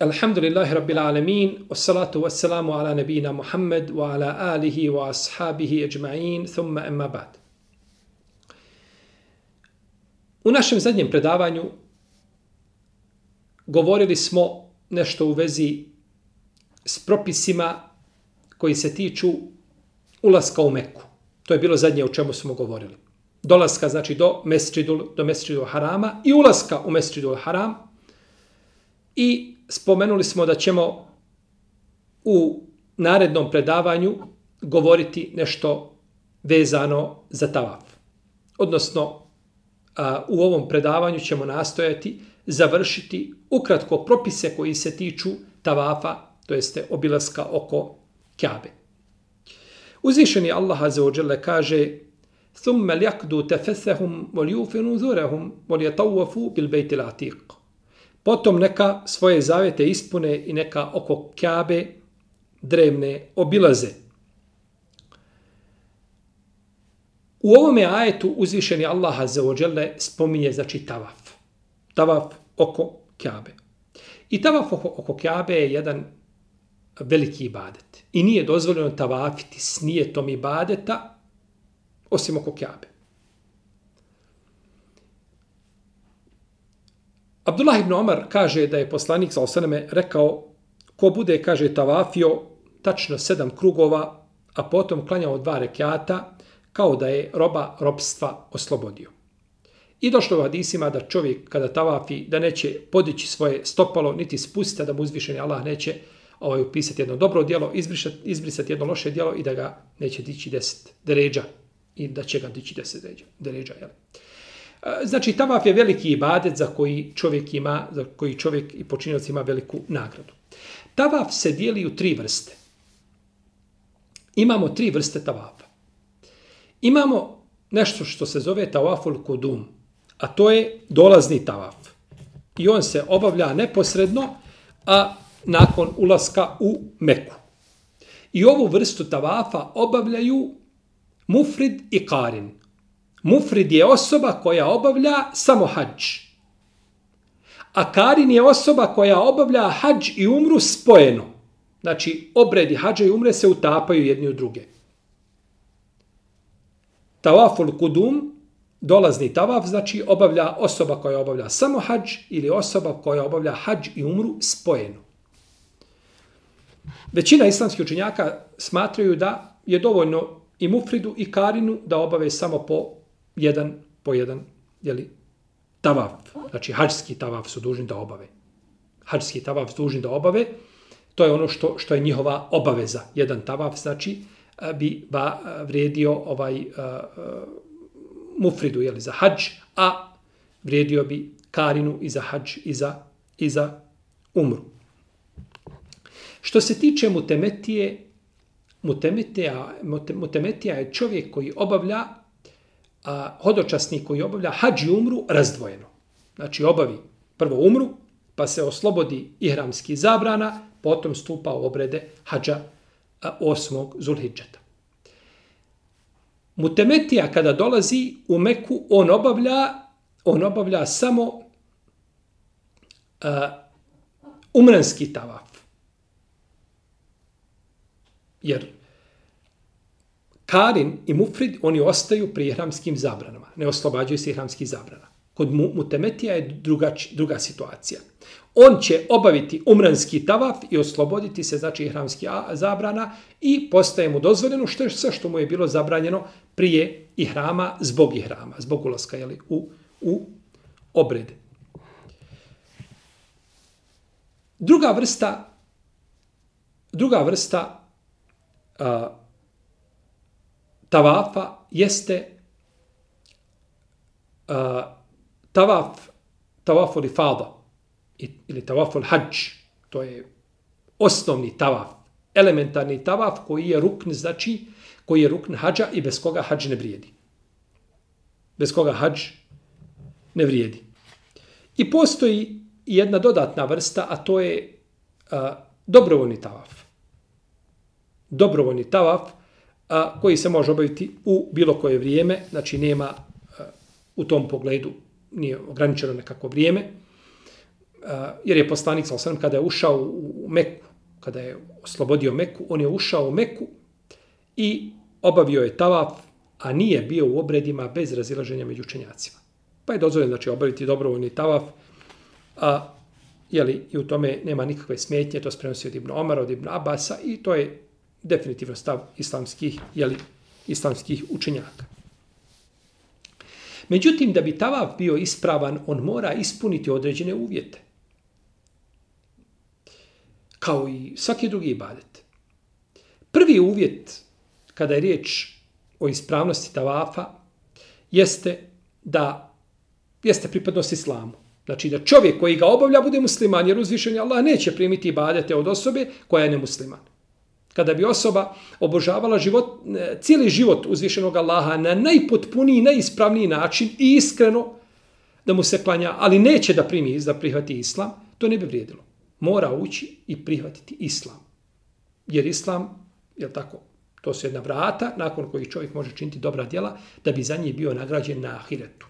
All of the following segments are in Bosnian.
Alhamdulillahi Rabbil Alamin, wassalatu wassalamu ala nabina Muhammad wa ala alihi wa ashabihi ajma'in, thumma emma ba'd. U našem zadnjem predavanju govorili smo nešto u vezi s propisima koji se tiču ulaska u Meku. To je bilo zadnje o čemu smo govorili. Dolaska znači do Mesdžidul do Mesdžidul Harama i ulaska u Mesdžidul Haram i spomenuli smo da ćemo u narednom predavanju govoriti nešto vezano za tavaf. Odnosno, a, u ovom predavanju ćemo nastojati završiti ukratko propise koji se tiču tavafa, to jeste obilaska oko Kjabe. Uzvišeni Allah Azza wa Jalla kaže ثم ليقضوا تفثهم وليوفنوا ذورهم وليطوفوا بالبيت العتيق Potom neka svoje zavete ispune i neka oko Kjabe drevne obilaze. U ovome ajetu uzvišeni Allah Azza spominje znači tavaf. Tavaf oko Kjabe. I tavaf oko, oko Kjabe je jedan veliki ibadet. I nije dozvoljeno tavafiti s nijetom ibadeta osim oko Kjabe. Abdullah ibn Omar kaže da je poslanik sa osaname rekao ko bude, kaže, tavafio tačno sedam krugova, a potom klanjao dva rekiata, kao da je roba robstva oslobodio. I došlo u hadisima da čovjek kada tavafi, da neće podići svoje stopalo, niti spustiti, da mu uzvišeni Allah neće ovaj, upisati jedno dobro djelo, izbrisati, izbrisati jedno loše djelo i da ga neće dići deset deređa i da će ga dići deset deređa. deređa jel? E, znači, tavaf je veliki ibadet za koji čovjek ima, za koji čovjek i počinjelac ima veliku nagradu. Tavaf se dijeli u tri vrste. Imamo tri vrste tavafa. Imamo nešto što se zove tavaful kudum, a to je dolazni tavaf. I on se obavlja neposredno, a nakon ulaska u Meku. I ovu vrstu tavafa obavljaju mufrid i karin. Mufrid je osoba koja obavlja samo hađ. A karin je osoba koja obavlja hađ i umru spojeno. Znači, obredi hađa i umre se utapaju jedni u druge. Tavaful kudum, dolazni tavaf, znači obavlja osoba koja obavlja samo hađ ili osoba koja obavlja hađ i umru spojeno. Većina islamskih učenjaka smatraju da je dovoljno i mufridu i karinu da obave samo po jedan po jedan, jeli, tavaf. Znači, hađski tavaf su dužni da obave. Hađski tavaf su dužni da obave. To je ono što što je njihova obaveza. Jedan tavaf, znači, bi ba, vrijedio ovaj uh, mufridu, jeli, za hađ, a vrijedio bi karinu i za hađ i za, i za umru. Što se tiče mutemetije, mutemetija, mutemetija je čovjek koji obavlja a, hodočasnik koji obavlja hađ i umru razdvojeno. Znači obavi prvo umru, pa se oslobodi ihramski zabrana, potom stupa u obrede hađa osmog zulhidžeta. Mutemetija kada dolazi u Meku, on obavlja, on obavlja samo uh, umranski tavaf. Jer Karin i Mufrid, oni ostaju pri ihramskim zabranama. Ne oslobađaju se ihramskih zabrana. Kod Mutemetija je druga, druga situacija. On će obaviti umranski tavaf i osloboditi se, znači, ihramski zabrana i postaje mu dozvoljeno što je sve što mu je bilo zabranjeno prije ihrama, zbog ihrama, zbog ulaska jeli, u, u obrede. Druga vrsta, druga vrsta a, tavafa jeste uh, tavaf tavaful ifada ili tavaful hađ. To je osnovni tavaf, elementarni tavaf koji je rukn, znači koji je rukn hađa i bez koga hađ ne vrijedi. Bez koga hađ ne vrijedi. I postoji jedna dodatna vrsta, a to je a, dobrovoljni tavaf. Dobrovoljni tavaf a, koji se može obaviti u bilo koje vrijeme, znači nema a, u tom pogledu nije ograničeno nekako vrijeme. jer je poslanik sa osam kada je ušao u Meku, kada je oslobodio Meku, on je ušao u Meku i obavio je tavaf, a nije bio u obredima bez razilaženja među učenjacima. Pa je dozvoljeno znači, obaviti dobrovoljni tavaf, a jeli, i u tome nema nikakve smetnje, to sprenosi od Ibn Omara, od Ibn Abasa i to je definitivno stav islamskih, jeli, islamskih učenjaka. Međutim, da bi tavaf bio ispravan, on mora ispuniti određene uvjete. Kao i svaki drugi ibadet. Prvi uvjet, kada je riječ o ispravnosti tavafa, jeste da jeste pripadnost islamu. Znači da čovjek koji ga obavlja bude musliman, jer uzvišenje Allah neće primiti ibadete od osobe koja je nemusliman. Kada bi osoba obožavala život, e, cijeli život uzvišenog Allaha na najpotpuniji, najispravniji način i iskreno da mu se klanja, ali neće da primi, da prihvati islam, to ne bi vrijedilo. Mora ući i prihvatiti islam. Jer islam, je tako, to su jedna vrata nakon kojih čovjek može činiti dobra djela da bi za njih bio nagrađen na ahiretu.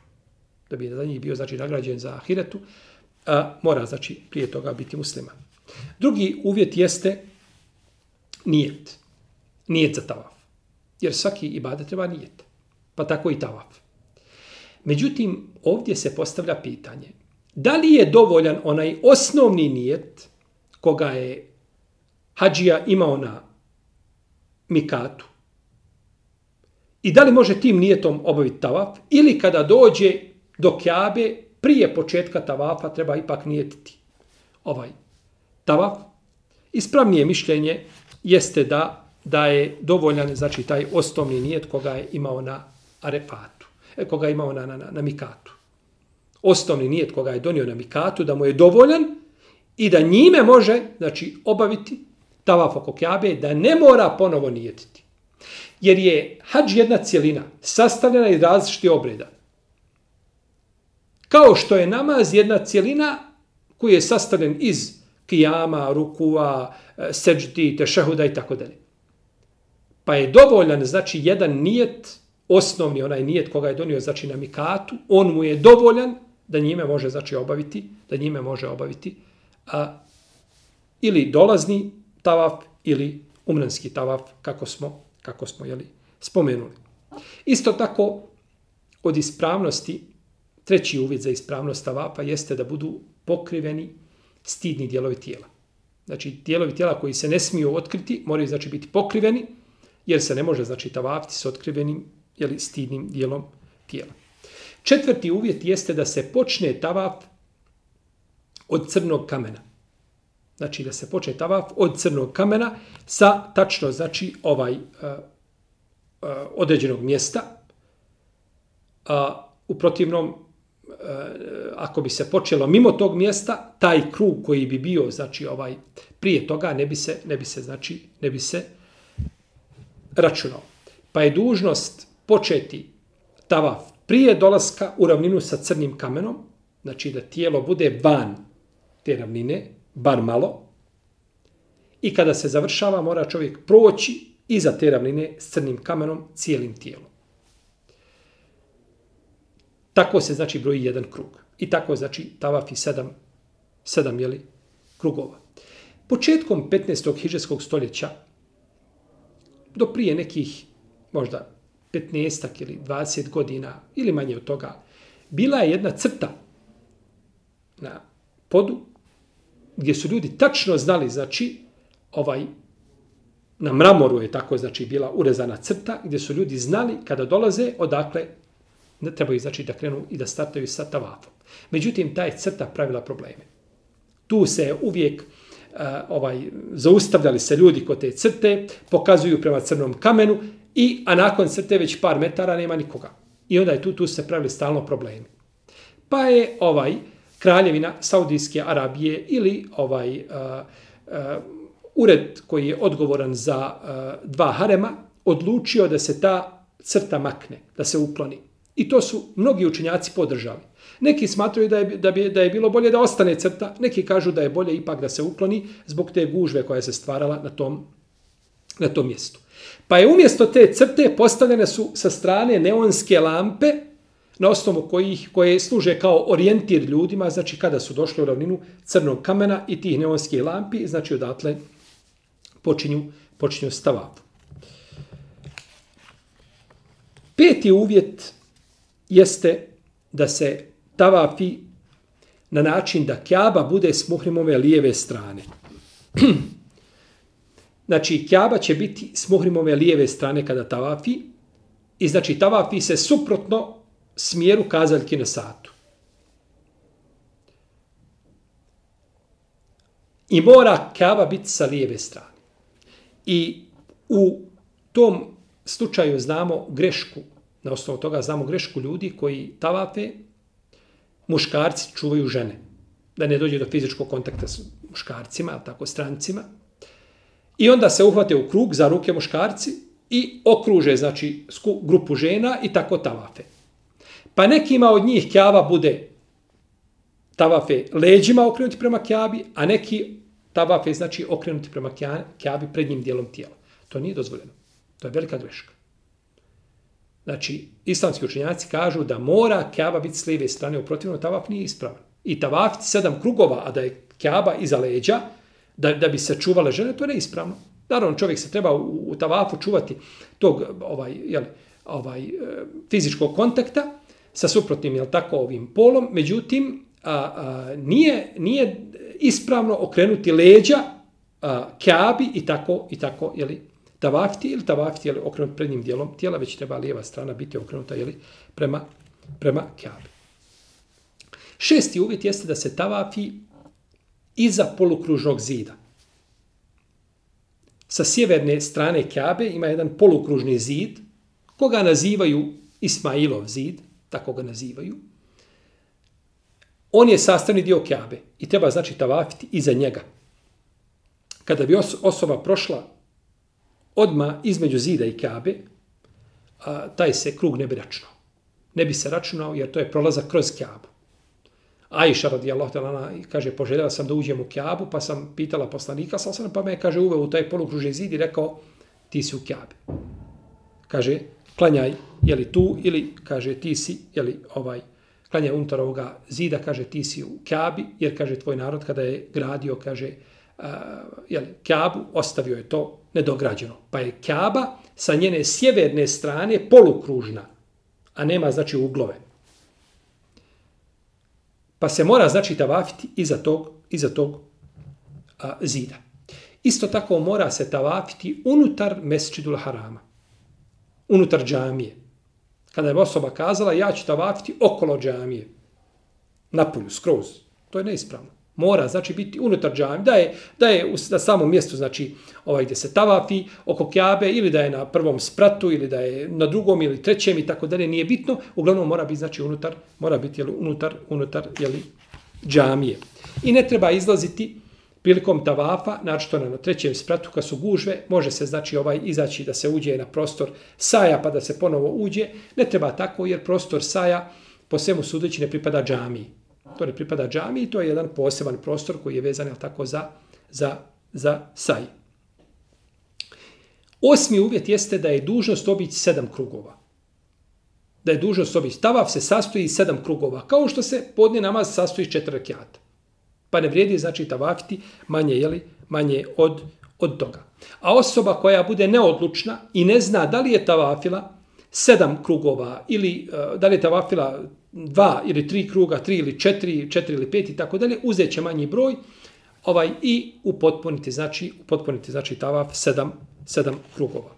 Da bi za njih bio znači, nagrađen za ahiretu, a, mora znači prije toga biti musliman. Drugi uvjet jeste nijet. Nijet za tavaf. Jer svaki ibadet treba nijet. Pa tako i tavaf. Međutim, ovdje se postavlja pitanje. Da li je dovoljan onaj osnovni nijet koga je hađija imao na mikatu? I da li može tim nijetom obaviti tavaf? Ili kada dođe do kjabe, prije početka tavafa treba ipak nijetiti ovaj tavaf? Ispravnije mišljenje jeste da da je dovoljan znači taj osnovni nijet koga je imao na arepatu, e, koga je imao na, na, na, na mikatu. Osnovni nijet koga je donio na mikatu, da mu je dovoljan i da njime može znači, obaviti tavaf oko kjabe, da ne mora ponovo nijetiti. Jer je hađ jedna cijelina, sastavljena iz različitih obreda. Kao što je namaz jedna cijelina koji je sastavljen iz kijama, rukua, e, seđdi, tešehuda i tako dalje. Pa je dovoljan, znači, jedan nijet, osnovni onaj nijet koga je donio, znači, na mikatu, on mu je dovoljan da njime može, znači, obaviti, da njime može obaviti a, ili dolazni tavaf ili umranski tavaf, kako smo, kako smo jeli, spomenuli. Isto tako, od ispravnosti, treći uvjet za ispravnost tavafa jeste da budu pokriveni stidni dijelovi tijela. Znači, dijelovi tijela koji se ne smiju otkriti, moraju znači biti pokriveni, jer se ne može znači tavafiti s otkrivenim jeli, stidnim dijelom tijela. Četvrti uvjet jeste da se počne tavaf od crnog kamena. Znači da se počne tavaf od crnog kamena sa tačno znači ovaj uh, uh, određenog mjesta. A uh, u protivnom ako bi se počelo mimo tog mjesta, taj krug koji bi bio, znači ovaj prije toga ne bi se ne bi se znači ne bi se računao. Pa je dužnost početi tavaf prije dolaska u ravninu sa crnim kamenom, znači da tijelo bude van te ravnine, bar malo. I kada se završava, mora čovjek proći iza te ravnine s crnim kamenom cijelim tijelom. Tako se znači broji jedan krug. I tako znači tavaf i sedam, sedam jeli, krugova. Početkom 15. hiđarskog stoljeća, do prije nekih možda 15 ili 20 godina ili manje od toga, bila je jedna crta na podu gdje su ljudi tačno znali, znači, ovaj, na mramoru je tako, znači, bila urezana crta gdje su ljudi znali kada dolaze odakle ne trebaju znači da krenu i da startaju sa tavafom. Međutim, taj crta pravila probleme. Tu se uvijek uh, ovaj zaustavljali se ljudi kod te crte, pokazuju prema crnom kamenu, i a nakon crte već par metara nema nikoga. I onda je tu, tu se pravili stalno problemi. Pa je ovaj kraljevina Saudijske Arabije ili ovaj uh, uh, ured koji je odgovoran za uh, dva harema odlučio da se ta crta makne, da se ukloni. I to su mnogi učenjaci podržali. Neki smatraju da je, da, bi, da je bilo bolje da ostane crta, neki kažu da je bolje ipak da se ukloni zbog te gužve koja se stvarala na tom, na tom mjestu. Pa je umjesto te crte postavljene su sa strane neonske lampe na osnovu kojih, koje služe kao orijentir ljudima, znači kada su došli u ravninu crnog kamena i tih neonskih lampi, znači odatle počinju, počinju stavavu. Peti uvjet jeste da se tavafi na način da Kjaba bude s muhrimove lijeve strane. znači, Kjaba će biti s muhrimove lijeve strane kada tavafi i znači tavafi se suprotno smjeru kazaljki na satu. I mora Kjaba biti sa lijeve strane. I u tom slučaju znamo grešku, na osnovu toga znamo grešku ljudi koji tavafe, muškarci čuvaju žene. Da ne dođe do fizičkog kontakta s muškarcima, ali tako strancima. I onda se uhvate u krug za ruke muškarci i okruže, znači, grupu žena i tako tavafe. Pa nekima od njih kjava bude tavafe leđima okrenuti prema kjabi, a neki tavafe znači okrenuti prema kjabi prednjim dijelom tijela. To nije dozvoljeno. To je velika greška. Znači, islamski učenjaci kažu da mora kjaba biti s lijeve strane, u protivnom tavaf nije ispravan. I tavaf sedam krugova, a da je kjaba iza leđa, da, da bi se čuvale žene, to je neispravno. Naravno, čovjek se treba u, u tavafu čuvati tog ovaj, jel, ovaj, e, fizičkog kontakta sa suprotnim, jel tako, ovim polom. Međutim, a, a, nije, nije ispravno okrenuti leđa a, kjabi i tako, i tako, jeli, tavafti ili tavafti je okrenut prednjim dijelom tijela, već treba lijeva strana biti okrenuta jeli, prema, prema kjabi. Šesti uvjet jeste da se tavafi iza polukružnog zida. Sa sjeverne strane kjabe ima jedan polukružni zid, koga nazivaju Ismailov zid, tako ga nazivaju. On je sastavni dio kjabe i treba znači tavafiti iza njega. Kada bi osoba prošla odma između zida i kabe, a, taj se krug ne bi računao. Ne bi se računao jer to je prolazak kroz kabu. Aisha radijallahu ta'ala kaže, poželjela sam da uđem u kabu, pa sam pitala poslanika, sam sam pa me kaže, uveo u taj polukružni zid i rekao, ti si u kabi. Kaže, klanjaj, je li tu, ili kaže, ti si, je li ovaj, klanjaj unutar ovoga zida, kaže, ti si u kabi, jer kaže, tvoj narod kada je gradio, kaže, Eh, uh, je Kjabu, ostavio je to nedograđeno. Pa je Kaaba sa njene sjeverne strane polukružna, a nema znači uglove. Pa se mora znači tavafiti iza tog, iza tog a, zida. Isto tako mora se tavafiti unutar mesčidul harama. Unutar džamije. Kada je osoba kazala ja ću tavafiti okolo džamije. Napolju, skroz. To je neispravno mora znači biti unutar džamije, da je, da je na samom mjestu znači ovaj gdje se tavafi oko kjabe ili da je na prvom spratu ili da je na drugom ili trećem i tako dalje, nije bitno, uglavnom mora biti znači unutar, mora biti jeli, unutar, unutar jeli, džamije. I ne treba izlaziti prilikom tavafa, znači to na trećem spratu kad su gužve, može se znači ovaj izaći da se uđe na prostor saja pa da se ponovo uđe, ne treba tako jer prostor saja po svemu sudeći ne pripada džamiji to ne pripada džami, to je jedan poseban prostor koji je vezan tako za, za, za saj. Osmi uvjet jeste da je dužnost obići sedam krugova. Da je dužnost obići. Tavaf se sastoji iz sedam krugova, kao što se podne namaz sastoji iz četiri rakijata. Pa ne vrijedi znači tavafiti manje, jeli, manje od, od toga. A osoba koja bude neodlučna i ne zna da li je tavafila sedam krugova ili uh, da li je tavafila dva ili tri kruga, tri ili četiri, četiri ili pet i tako dalje, uzet će manji broj ovaj, i upotpuniti, znači, upotpuniti, znači tavaf sedam, sedam krugova.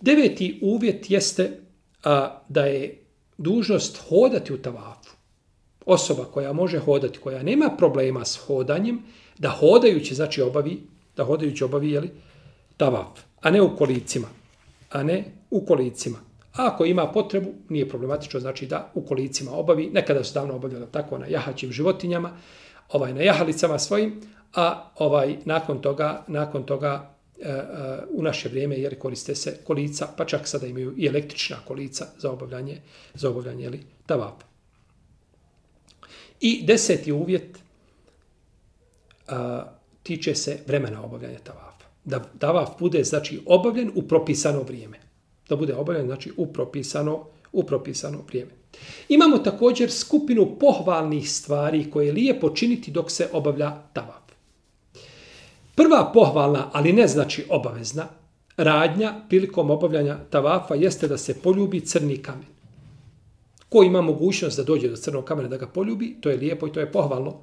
Deveti uvjet jeste a, da je dužnost hodati u tavafu. Osoba koja može hodati, koja nema problema s hodanjem, da hodajući, znači obavi, da hodajući obavi, jeli, tavaf, a ne u kolicima. A ne u kolicima. A ako ima potrebu, nije problematično, znači da u kolicima obavi, nekada su davno obavljala tako na jahaćim životinjama, ovaj na jahalicama svojim, a ovaj nakon toga, nakon toga e, e, u naše vrijeme jer koriste se kolica, pa čak sada imaju i električna kolica za obavljanje, za obavljanje ili tavapa. I deseti uvjet a, tiče se vremena obavljanja tavafa. Da tavaf bude znači obavljen u propisano vrijeme da bude obavljen znači u propisano u propisano vrijeme. Imamo također skupinu pohvalnih stvari koje je lijepo činiti dok se obavlja tavaf. Prva pohvalna, ali ne znači obavezna, radnja prilikom obavljanja tavafa jeste da se poljubi crni kamen. Ko ima mogućnost da dođe do crnog kamena da ga poljubi, to je lijepo i to je pohvalno.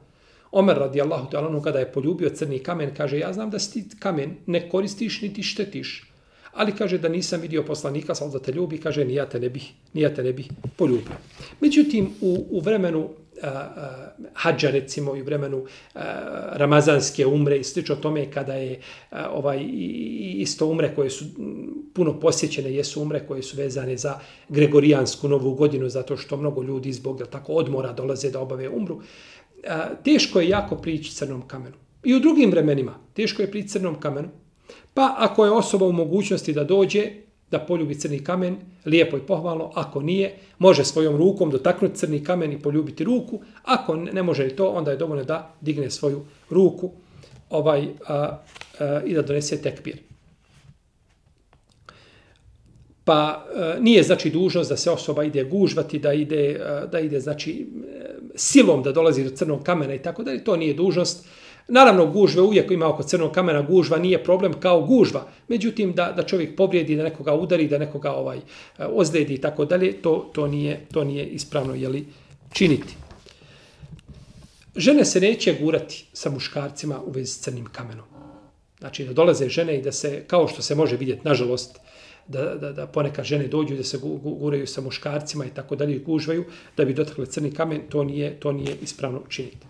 Omer radijallahu ta'ala kada je poljubio crni kamen, kaže ja znam da si ti kamen ne koristiš niti štetiš, ali kaže da nisam vidio poslanika, sam da te ljubi, kaže ni ja te ne bih, ni ja te ne bih poljubio. Međutim, u, u vremenu a, a, hađa, recimo, i u vremenu a, ramazanske umre i slično tome kada je a, ovaj isto umre koje su puno posjećene, jesu umre koje su vezane za Gregorijansku novu godinu, zato što mnogo ljudi zbog tako odmora dolaze da obave umru. A, teško je jako prići crnom kamenu. I u drugim vremenima teško je prići crnom kamenu, Pa ako je osoba u mogućnosti da dođe, da poljubi crni kamen, lijepo i pohvalno, ako nije, može svojom rukom dotaknuti crni kamen i poljubiti ruku, ako ne može i to, onda je dovoljno da digne svoju ruku ovaj a, a, i da donese tekbir. Pa a, nije znači dužnost da se osoba ide gužvati, da ide, a, da ide znači e, silom da dolazi do crnog kamena i tako dalje, to nije dužnost. Naravno, gužve uvijek ima oko crnog kamena, gužva nije problem kao gužva. Međutim, da, da čovjek povrijedi, da nekoga udari, da nekoga ovaj eh, ozledi i tako dalje, to, to, nije, to nije ispravno jeli, činiti. Žene se neće gurati sa muškarcima u vezi s crnim kamenom. Znači, da dolaze žene i da se, kao što se može vidjeti, nažalost, da, da, da ponekad žene dođu i da se guraju sa muškarcima i tako dalje, gužvaju, da bi dotakle crni kamen, to nije, to nije ispravno činiti.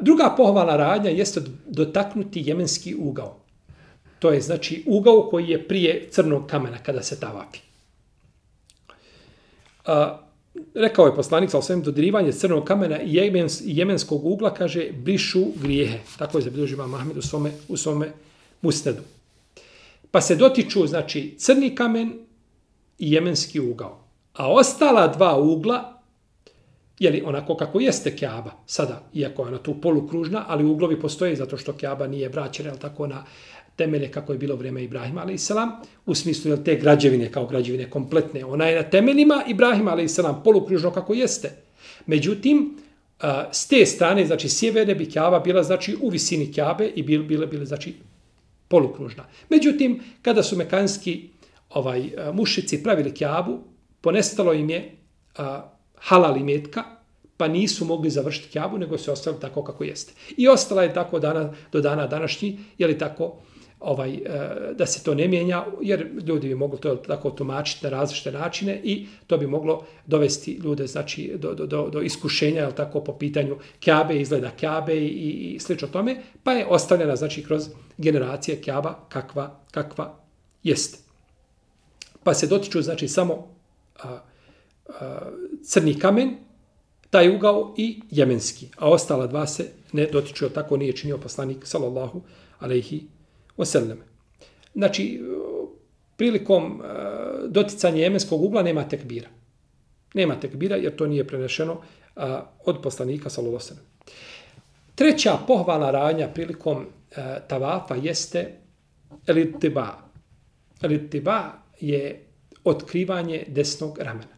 Druga pohvalna radnja jeste dotaknuti jemenski ugao. To je znači ugao koji je prije crnog kamena kada se tavapi. A, rekao je poslanik sa osvijem dodirivanje crnog kamena i jemens, jemenskog ugla, kaže, brišu grijehe. Tako je zabilježiva Mahmed u svome, u svome musnedu. Pa se dotiču, znači, crni kamen i jemenski ugao. A ostala dva ugla jeli onako kako jeste Keaba sada, iako je ona tu polukružna, ali uglovi postoje zato što Keaba nije vraćena, jel tako, na temelje kako je bilo vrijeme Ibrahima, ali u smislu jel, te građevine kao građevine kompletne. Ona je na temeljima Ibrahima, ali polukružno kako jeste. Međutim, s te strane, znači sjeverne bi Keaba bila znači u visini Keabe i bile, bile, bile znači polukružna. Međutim, kada su mekanski ovaj mušici pravili Keabu, ponestalo im je a, halal imetka, pa nisu mogli završiti kjabu, nego se ostali tako kako jeste. I ostala je tako dana, do dana današnji, je li tako, ovaj, e, da se to ne mijenja, jer ljudi bi mogli to tako tumačiti na različite načine i to bi moglo dovesti ljude znači, do, do, do, do iskušenja, je tako, po pitanju kjabe, izgleda kjabe i, i slično tome, pa je ostavljena znači, kroz generacije kjaba kakva, kakva jeste. Pa se dotiču znači samo a, crni kamen, taj ugao i jemenski. A ostala dva se ne dotiču, tako nije činio poslanik, sallallahu alaihi wasallam. Znači, prilikom e, doticanja jemenskog ugla nema tekbira. Nema tekbira jer to nije prenešeno od poslanika, sallallahu alaihi wasallam. Treća pohvalna radnja prilikom e, tavafa jeste elitiba. Elitiba je otkrivanje desnog ramena.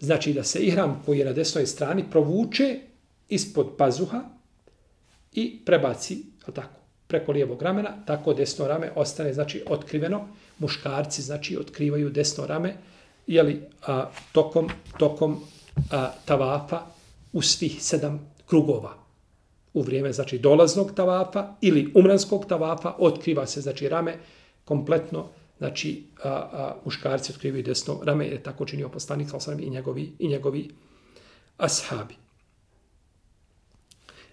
Znači da se ihram koji je na desnoj strani provuče ispod pazuha i prebaci, tako, preko lijevog ramena, tako desno rame ostane znači otkriveno. Muškarci znači otkrivaju desno rame jeli, a, tokom, tokom a, tavafa u svih sedam krugova. U vrijeme znači dolaznog tavafa ili umranskog tavafa otkriva se znači rame kompletno znači a, a, muškarci otkrivaju desno rame, je tako činio poslanik sa i njegovi, i njegovi ashabi.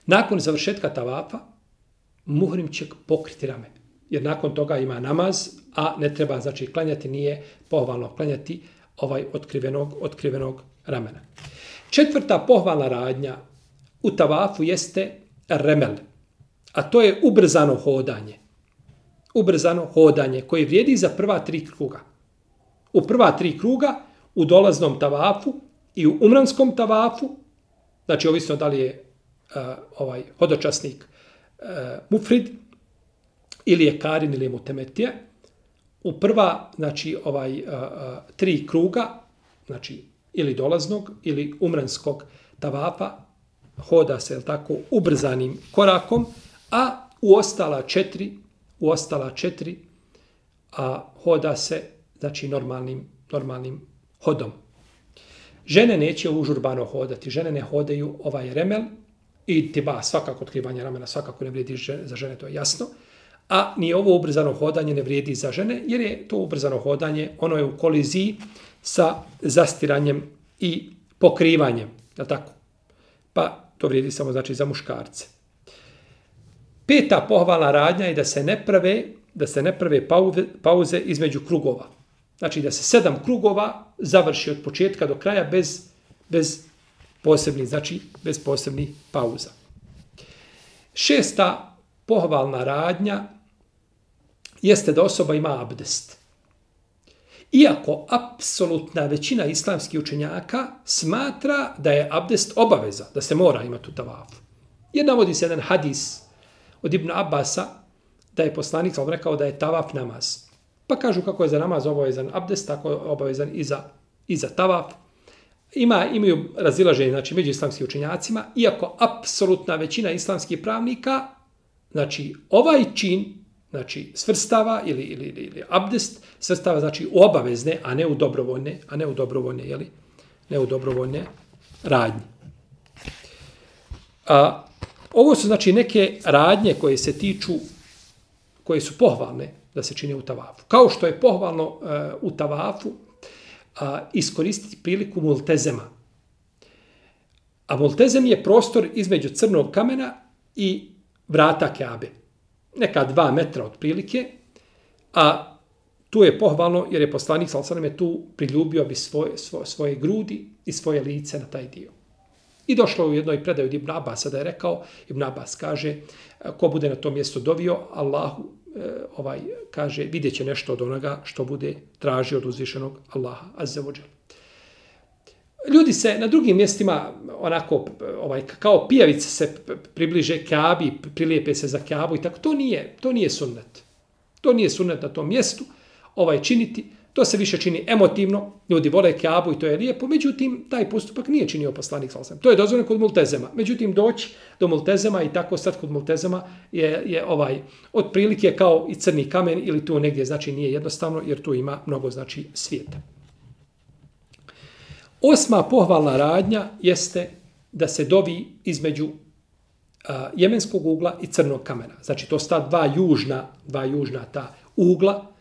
Nakon završetka tavafa, muhrim će pokriti rame. Jer nakon toga ima namaz, a ne treba znači klanjati, nije pohvalno klanjati ovaj otkrivenog, otkrivenog ramena. Četvrta pohvalna radnja u tavafu jeste remel, a to je ubrzano hodanje ubrzano hodanje koje vrijedi za prva tri kruga. U prva tri kruga, u dolaznom tavafu i u umranskom tavafu, znači ovisno da li je uh, ovaj hodočasnik uh, mufrid ili je karin ili je mutemetije, u prva, znači, ovaj, uh, tri kruga, znači, ili dolaznog ili umranskog tavafa hoda se tako ubrzanim korakom, a u ostala četiri, u ostala četiri, a hoda se znači normalnim, normalnim hodom. Žene neće užurbano hodati, žene ne hodaju ovaj remel i tiba svakako otkrivanje ramena svakako ne vrijedi za žene, to je jasno. A ni ovo ubrzano hodanje ne vrijedi za žene, jer je to ubrzano hodanje, ono je u koliziji sa zastiranjem i pokrivanjem, je tako? Pa to vrijedi samo znači za muškarce. Peta pohvalna radnja je da se ne prave, da se ne prave pauze, između krugova. Znači da se sedam krugova završi od početka do kraja bez, bez posebnih, znači bez posebnih pauza. Šesta pohvalna radnja jeste da osoba ima abdest. Iako apsolutna većina islamskih učenjaka smatra da je abdest obaveza, da se mora imati u tavafu. Jer navodi se jedan hadis od Ibn Abasa da je poslanik sam rekao da je tavaf namaz. Pa kažu kako je za namaz obavezan abdest, tako je obavezan i za, i za tavaf. Ima, imaju razilaženje znači, među islamskim učenjacima, iako apsolutna većina islamskih pravnika, znači ovaj čin, znači svrstava ili, ili, ili, ili abdest, svrstava znači u obavezne, a ne u dobrovoljne, a ne u dobrovoljne, jeli? ne u dobrovoljne radnje. A, ovo su znači neke radnje koje se tiču, koje su pohvalne da se čine u tavafu. Kao što je pohvalno uh, u tavafu uh, iskoristiti priliku multezema. A multezem je prostor između crnog kamena i vrata Keabe. Neka dva metra od prilike, a tu je pohvalno jer je poslanik Salsanem je tu priljubio bi svoje, svoje, svoje grudi i svoje lice na taj dio. I došlo u jednoj predaju Ibn Abbas da je rekao, Ibn Abbas kaže, e, ko bude na tom mjestu dovio, Allahu e, ovaj kaže, vidjet će nešto od onoga što bude tražio od uzvišenog Allaha, azza. Ljudi se na drugim mjestima onako ovaj kao pijavice se približe Kabi, prilijepe se za Kabu i tako to nije, to nije sunnet. To nije sunnet na tom mjestu ovaj činiti. To se više čini emotivno, ljudi vole kjabu i to je lijepo, međutim, taj postupak nije činio poslanik Salsam. To je dozvoljeno kod Multezema. Međutim, doći do Multezema i tako stati kod Multezema je, je ovaj, otprilike kao i crni kamen ili tu negdje, znači nije jednostavno, jer tu ima mnogo, znači, svijeta. Osma pohvalna radnja jeste da se dovi između a, jemenskog ugla i crnog kamena. Znači, to sta dva južna, dva južna ta ugla,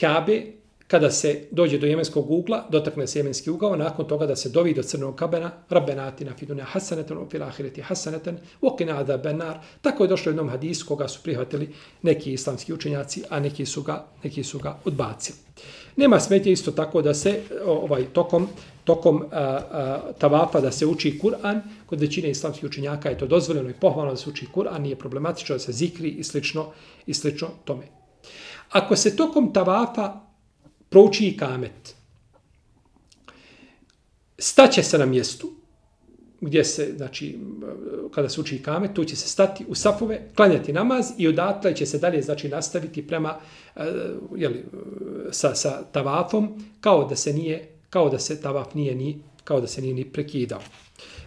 Kabe, kada se dođe do jemenskog ugla, dotakne se jemenski ugao, nakon toga da se dovi do crnog kabena, rabbenati na fidunja hasaneten, u filahireti hasaneten, uokina adha benar. Tako je došlo jednom hadisu koga su prihvatili neki islamski učenjaci, a neki su ga, neki su ga odbacili. Nema smetje isto tako da se ovaj tokom tokom a, a, tavafa da se uči Kur'an, kod većine islamskih učenjaka je to dozvoljeno i pohvalno da se uči Kur'an, nije problematično da se zikri i slično, i slično tome. Ako se tokom tavafa prouči i kamet, staće se na mjestu gdje se, znači, kada se uči kamet, tu će se stati u safove, klanjati namaz i odatle će se dalje, znači, nastaviti prema, eh, jeli, sa, sa tavafom, kao da se nije, kao da se tavaf nije ni, kao da se nije ni prekidao.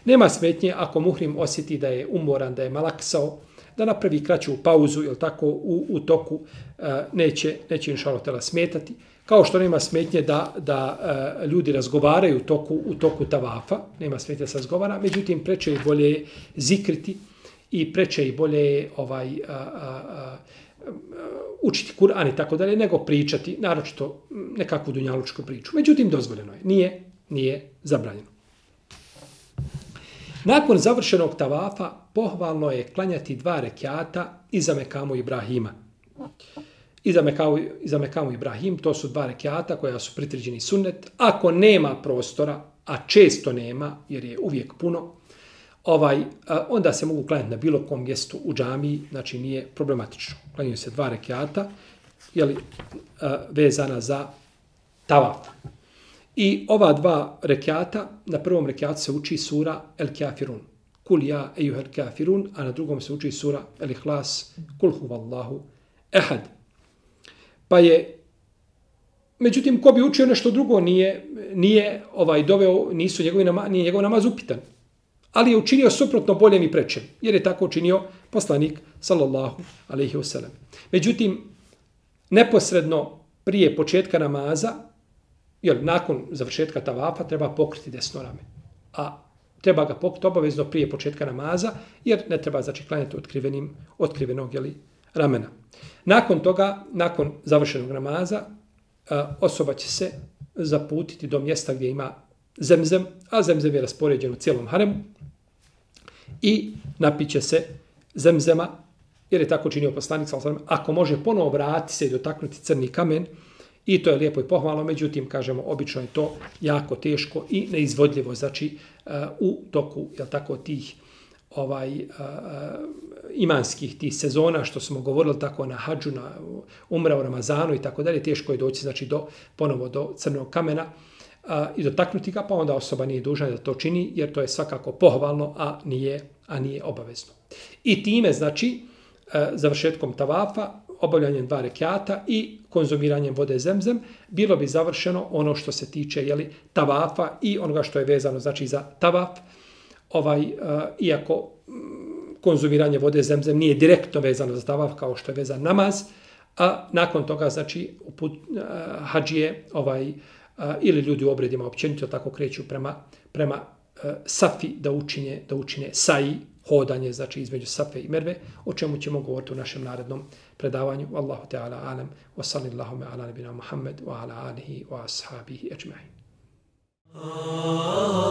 Nema smetnje ako muhrim osjeti da je umoran, da je malaksao, da napravi kraću pauzu, jel tako, u, u toku e, neće, neće inšalo tela smetati. Kao što nema smetnje da, da e, ljudi razgovaraju u toku, u toku tavafa, nema smetnje da se razgovara, međutim, preče i bolje zikriti i preče i bolje ovaj, a, a, a, učiti Kur'an i tako dalje, nego pričati, naročito nekakvu dunjalučku priču. Međutim, dozvoljeno je. Nije, nije zabranjeno. Nakon završenog tavafa, pohvalno je klanjati dva rekiata iza Mekamu Ibrahima. Iza Mekamu, iza Mekamu Ibrahim, to su dva rekiata koja su pritriđeni sunnet. Ako nema prostora, a često nema, jer je uvijek puno, ovaj, onda se mogu klanjati na bilo kom mjestu u džamiji, znači nije problematično. Klanjaju se dva rekiata, jeli, vezana za tavaf. I ova dva rekiata, na prvom rekiatu se uči sura El Kafirun. Kul ja ejuhel kafirun, a na drugom se uči sura El Ihlas. Kul huvallahu ehad. Pa je, međutim, ko bi učio nešto drugo, nije, nije ovaj doveo, nisu njegovi nama, nije njegov namaz upitan. Ali je učinio suprotno boljem i prečem, jer je tako učinio poslanik, sallallahu alaihi wasallam. Međutim, neposredno prije početka namaza, jer nakon završetka tavafa treba pokriti desno rame. A treba ga pokriti obavezno prije početka namaza, jer ne treba znači klanjati otkrivenim, otkrivenog jeli, ramena. Nakon toga, nakon završenog namaza, osoba će se zaputiti do mjesta gdje ima zemzem, a zemzem je raspoređen u cijelom haremu i napiće se zemzema, jer je tako činio poslanik, ako može ponovo vratiti se i dotaknuti crni kamen, I to je lijepo i pohvalno, međutim, kažemo, obično je to jako teško i neizvodljivo, znači, e, u toku, je tako, tih ovaj e, e, imanskih tih sezona, što smo govorili tako na hađu, na umra u Ramazanu i tako dalje, teško je doći, znači, do, ponovo do crnog kamena a, i dotaknuti ga, pa onda osoba nije dužna da to čini, jer to je svakako pohvalno, a nije, a nije obavezno. I time, znači, završetkom tavafa, obavljanjem dva rekiata i konzumiranjem vode zemzem, bilo bi završeno ono što se tiče jeli, tavafa i onoga što je vezano znači za tavaf. Ovaj, uh, iako konzumiranje vode zemzem nije direktno vezano za tavaf kao što je vezan namaz, a nakon toga znači uput, e, uh, hađije ovaj, uh, ili ljudi u obredima općenito tako kreću prema, prema uh, safi da učine, da učine saji, hodanje znači između safe i merve, o čemu ćemo govoriti u našem narednom predavanju. Allahu Teala alam, wa sallallahu ala nabina Muhammed, wa ala alihi wa ashabihi ajma'in. Oh.